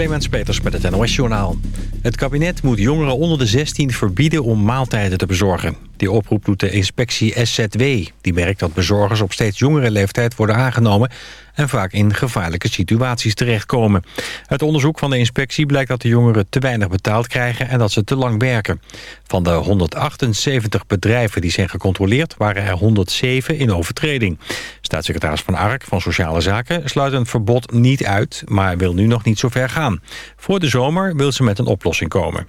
Clemens Peters met het NOS Journaal. Het kabinet moet jongeren onder de 16 verbieden om maaltijden te bezorgen. Die oproep doet de inspectie SZW. Die merkt dat bezorgers op steeds jongere leeftijd worden aangenomen... en vaak in gevaarlijke situaties terechtkomen. Uit onderzoek van de inspectie blijkt dat de jongeren te weinig betaald krijgen... en dat ze te lang werken. Van de 178 bedrijven die zijn gecontroleerd... waren er 107 in overtreding. Staatssecretaris Van Ark van Sociale Zaken sluit een verbod niet uit... maar wil nu nog niet zo ver gaan. Voor de zomer wil ze met een oplossing komen.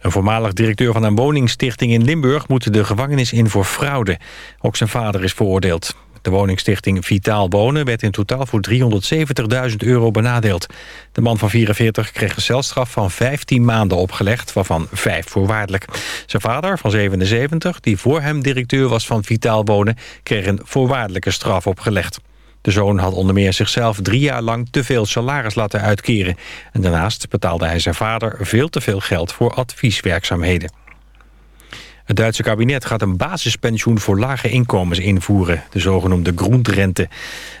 Een voormalig directeur van een woningstichting in Limburg... moet de gevangenis in voor fraude. Ook zijn vader is veroordeeld. De woningstichting Vitaal Wonen werd in totaal voor 370.000 euro benadeeld. De man van 44 kreeg een celstraf van 15 maanden opgelegd, waarvan 5 voorwaardelijk. Zijn vader van 77, die voor hem directeur was van Vitaal Wonen... kreeg een voorwaardelijke straf opgelegd. De zoon had onder meer zichzelf drie jaar lang te veel salaris laten uitkeren. En daarnaast betaalde hij zijn vader veel te veel geld voor advieswerkzaamheden. Het Duitse kabinet gaat een basispensioen voor lage inkomens invoeren, de zogenoemde groenrente.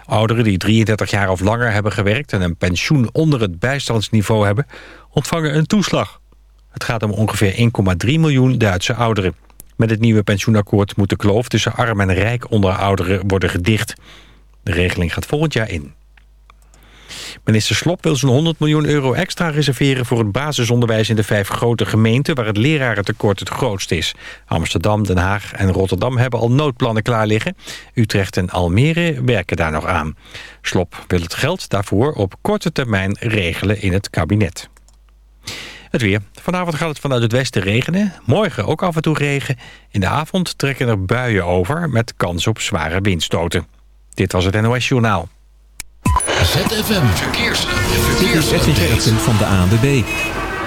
Ouderen die 33 jaar of langer hebben gewerkt en een pensioen onder het bijstandsniveau hebben, ontvangen een toeslag. Het gaat om ongeveer 1,3 miljoen Duitse ouderen. Met het nieuwe pensioenakkoord moet de kloof tussen arm en rijk onder ouderen worden gedicht. De regeling gaat volgend jaar in. Minister Slop wil zo'n 100 miljoen euro extra reserveren... voor het basisonderwijs in de vijf grote gemeenten... waar het lerarentekort het grootst is. Amsterdam, Den Haag en Rotterdam hebben al noodplannen klaar liggen. Utrecht en Almere werken daar nog aan. Slop wil het geld daarvoor op korte termijn regelen in het kabinet. Het weer. Vanavond gaat het vanuit het westen regenen. Morgen ook af en toe regen. In de avond trekken er buien over met kans op zware windstoten. Dit was het NOS Journaal. ZFM Verkeers. Verkeers. van de ANWB.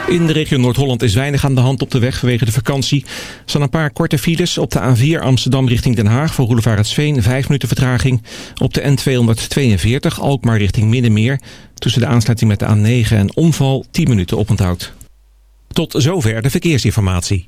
In de regio Noord-Holland is weinig aan de hand op de weg vanwege de vakantie. Er staan een paar korte files op de A4 Amsterdam richting Den Haag... voor Roelevaretsveen, 5 minuten vertraging. Op de N242 Alkmaar richting Middenmeer... tussen de aansluiting met de A9 en omval 10 minuten oponthoud. Tot zover de verkeersinformatie.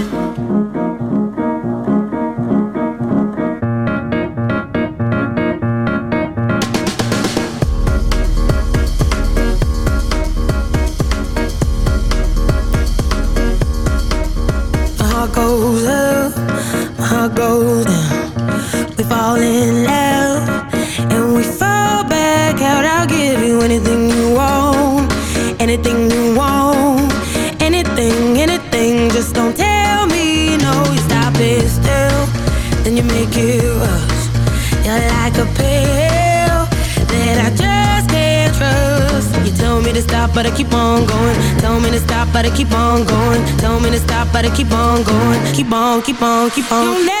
Keep on, keep on, keep on.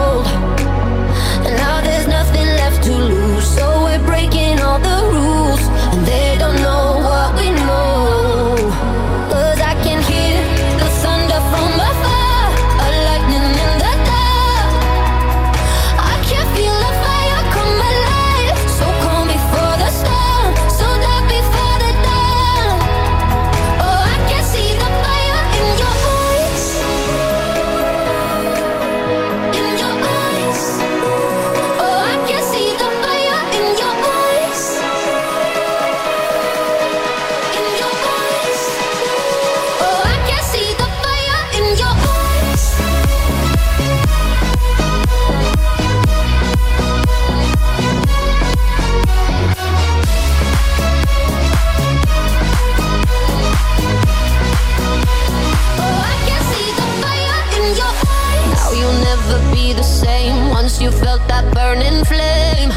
that burning flame.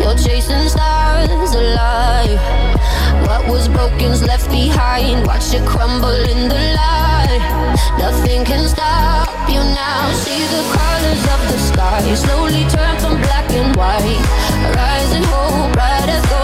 You're chasing stars alive. What was broken's left behind. Watch it crumble in the light. Nothing can stop you now. See the colors of the sky slowly turn from black and white. Rising hope, bright as gold.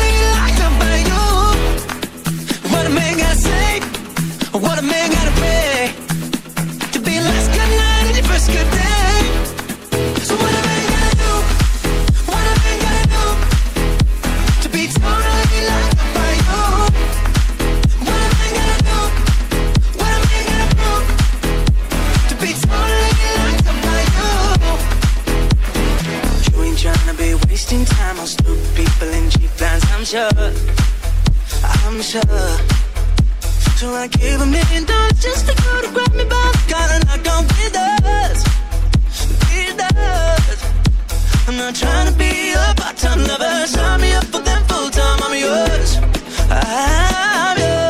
What a man gotta pray? To be last good night and your first good day. So what a man gotta do? What a man gotta do? To be totally locked up by you. What a man gotta do? What a man gotta do? To be totally locked up by you. You ain't tryna be wasting time on stupid people and cheap lines, I'm sure. I'm sure till I gave a million dollars just to go to grab me by the collar. and Not on with us, with us. I'm not trying to be a part-time lover. Sign me up for them full-time. I'm yours. I'm yours.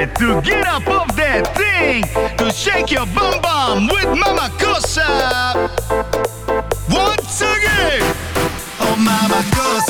it to get up off that thing, to shake your bum bum with Mama Cosa. Once again, oh Mama Cosa.